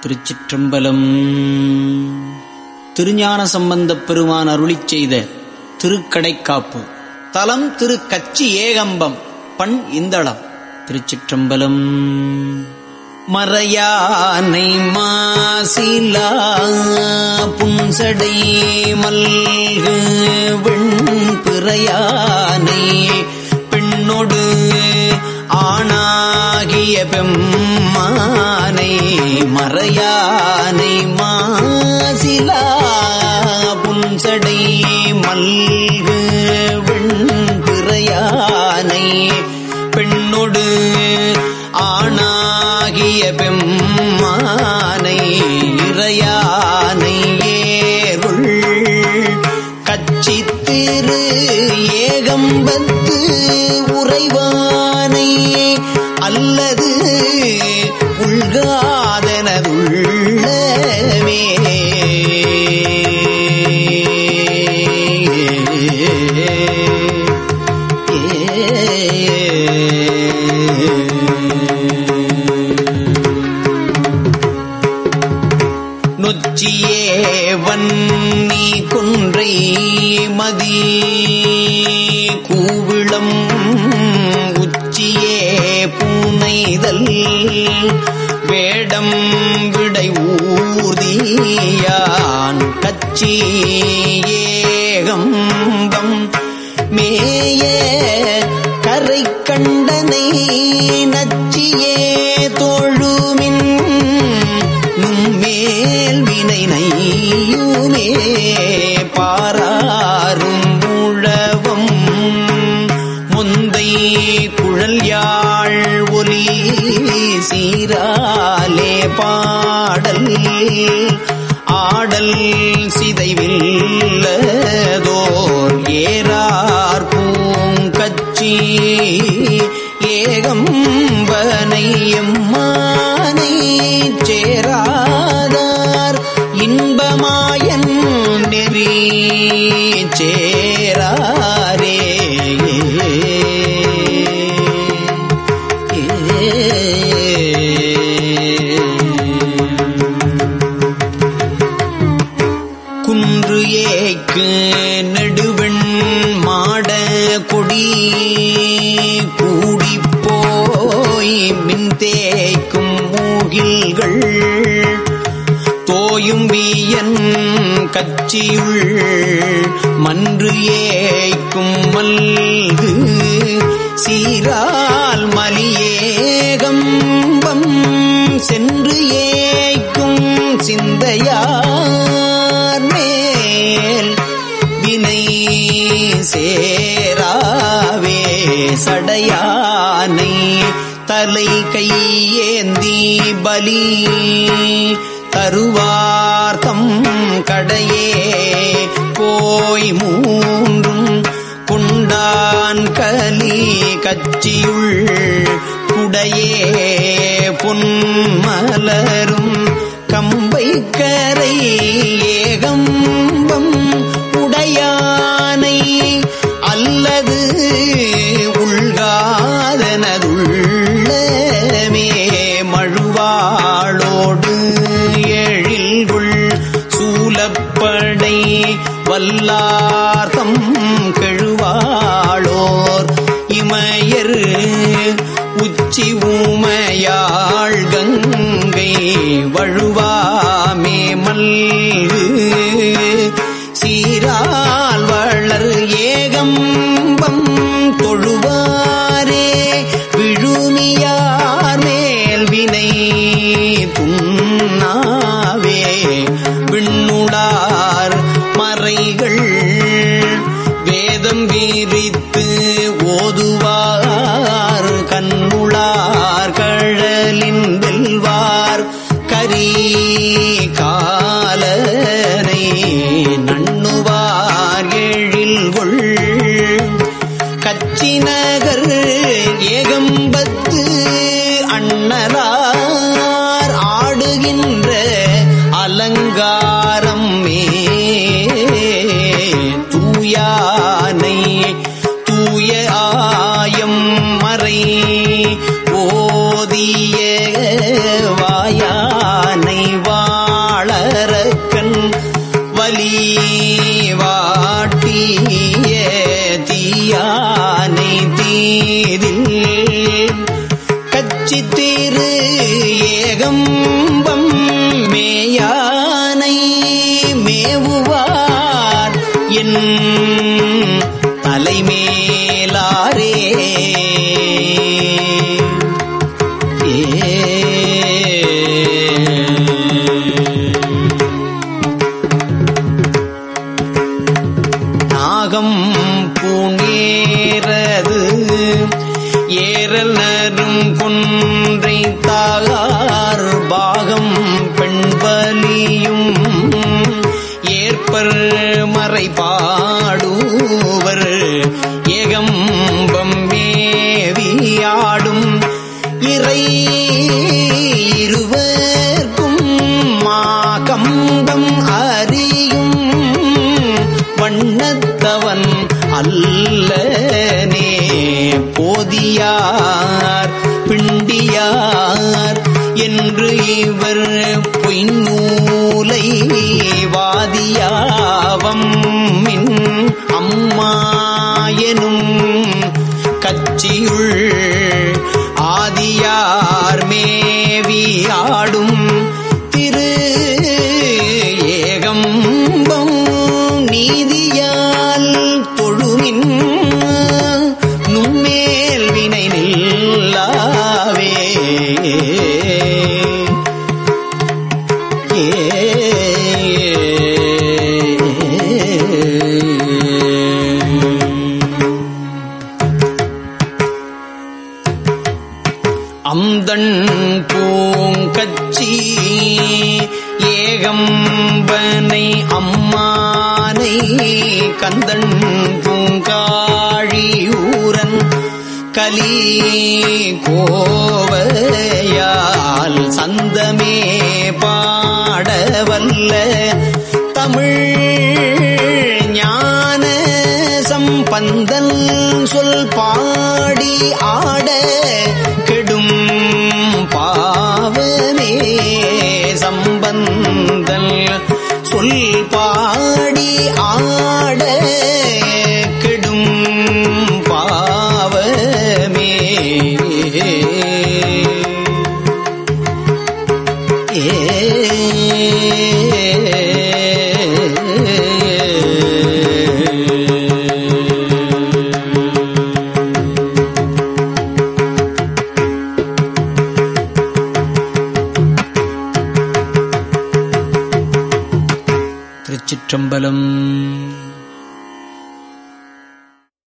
திருச்சிற்றம்பலம். திருஞான சம்பந்தப் பெருமான் அருளி செய்த திருக்கடைக்காப்பு. தலம் திரு கச்சி ஏகம்பம் பண் இந்தளம். திருச்சிற்றம்பலம். மறையானை மாசிலா புன்சடை மல்கு வெண்பிறையானை பெண்ணொடு ஆணாகிய பெம்மா. பெம்மானை மறையானை மாசிலா புன்சடை மல்கு வெண்பிறையானை பெண்ணொடு ஆணாகிய பெம்மானை இறையானை ஏருள் கச்சித்திரு ஏகம்பத்து உறைவானை அல்லது உள்காதனதுள்ளமே நொச்சியே வன்னி கொன்றை மதி கூவிளம் உச்சியே பூனைதல் வேடம் விடை ஊர்தியான் கச்சி ஏகம்பம். மேய கரை கண்டனை நச்சியே தோழுமின். நும்மேல் வினை நையுமே ஆடல் ஆடல் சிதைவில்லதோர் ஏறார் பூங்கச்சி ஏகம் வனையம்மானை சேராதார் இன்பமாயன் நெறி சேரா ஏக்கு நெடுவெண் மாட கொடி கூடிப்போய் மின் தேய்க்கும் மூகில்கள். தோயும் வீயன் கச்சியுள் மன்று ஏய்க்கும் மல்கு. சீரால் மலியேகம்பம் சென்று ஏய்க்கும் சிந்தையா சேராவே சடையானை தலை கையேந்தி பலி தருவார்த்தம் கடையே. போய் மூன்றும் குண்டான் கலி கச்சியுள் குடையே. பொன்மலரும் கம்பை கரை ஏகம் அல்லது உள்காதனதுள்ளமே. மழுவாளோடு எழில்குள் சூலப்படை வல்லார்த்தம் கெழுவாளோர். இமயர் உச்சி ஊமையாள் கங்கை வழுவாமே மல்கு விண்ணுடார் மறைகள் வேதம் வீரித்து ஓதுவார். கண்ணுளார் கழலின் வெல்வார் கரீ வாட்டிய தீயானை தீரில் கச்சி தீரு ஏகம்பம் மேயானை மேவுவார் என் தலைமே மறை பாடுவர். ஏகம்பம் மேவியாடும் இறை இருவர்க்கும் மாகம்பம் அறியும் வண்ணத்தவன் அல்லனே. போதியார் பிண்டியார் என்று இவர் பொய்நூலை வாதியாவம் மின் பூங்காழியூரன் கலி கோவையால் சந்தமே பாடவல்ல. தமிழ் ஞான சம்பந்தன் சொல் பாடி ஆட கெடும் பாவமே சம்பந்தன் சொல் பாடி ஆட चम्बलम्।